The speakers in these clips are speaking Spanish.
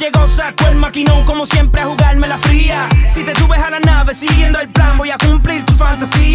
llegó, sacó el maquinón como siempre a jugarme la fría. Si te subes a la nave siguiendo el plan, voy a cumplir tu fantasía.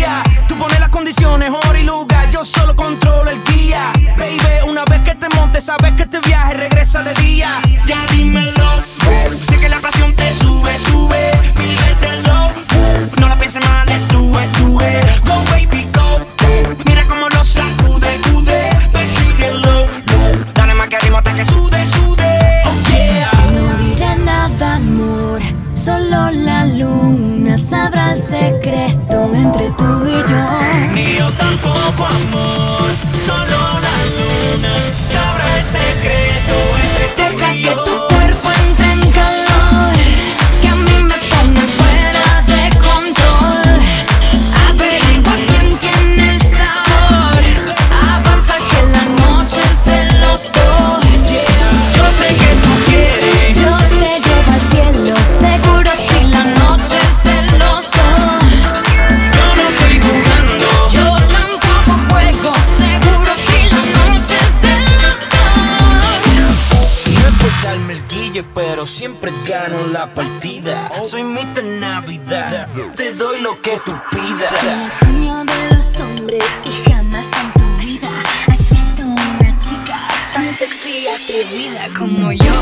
Sabrá el secreto entre tú y yo. Ni yo tampoco, amor. Pero siempre gano la partida. Soy Mr. Navidad. Te doy lo que tú pidas. El sueño de los hombres y jamás en tu vida has visto una chica tan sexy y atrevida como yo.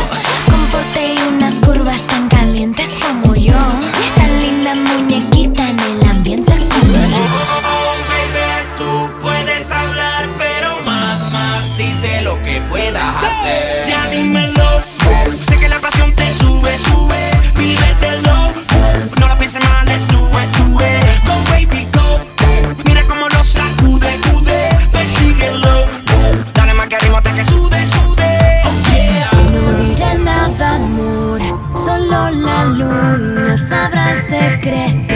Con porte y unas curvas tan calientes como yo. Tan linda muñequita en el ambiente como yo. Oh, baby, tú puedes hablar, pero más, más dice lo que puedas hacer. Secreto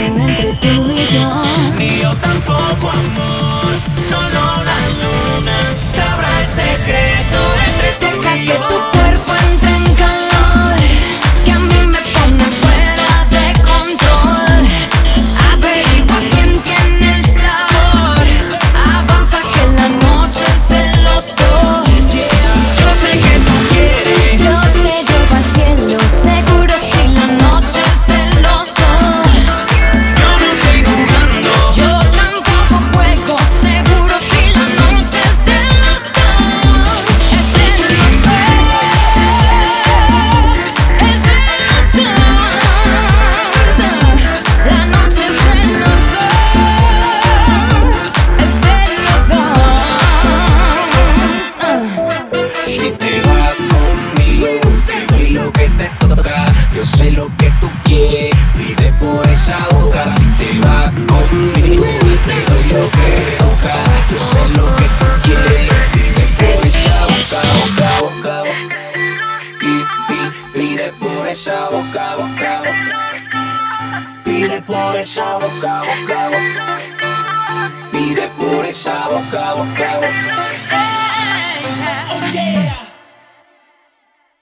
lo que tú quieres. Pide por esa boca. Si te vas conmigo, te doy lo que te toca. Yo sé lo que tú quieres. Pide por esa boca, boca, boca, boca. Pi- pi- Pide por esa boca, boca, boca. Pide por esa boca, boca, boca. Pide por esa boca, boca, boca. Hey, hey.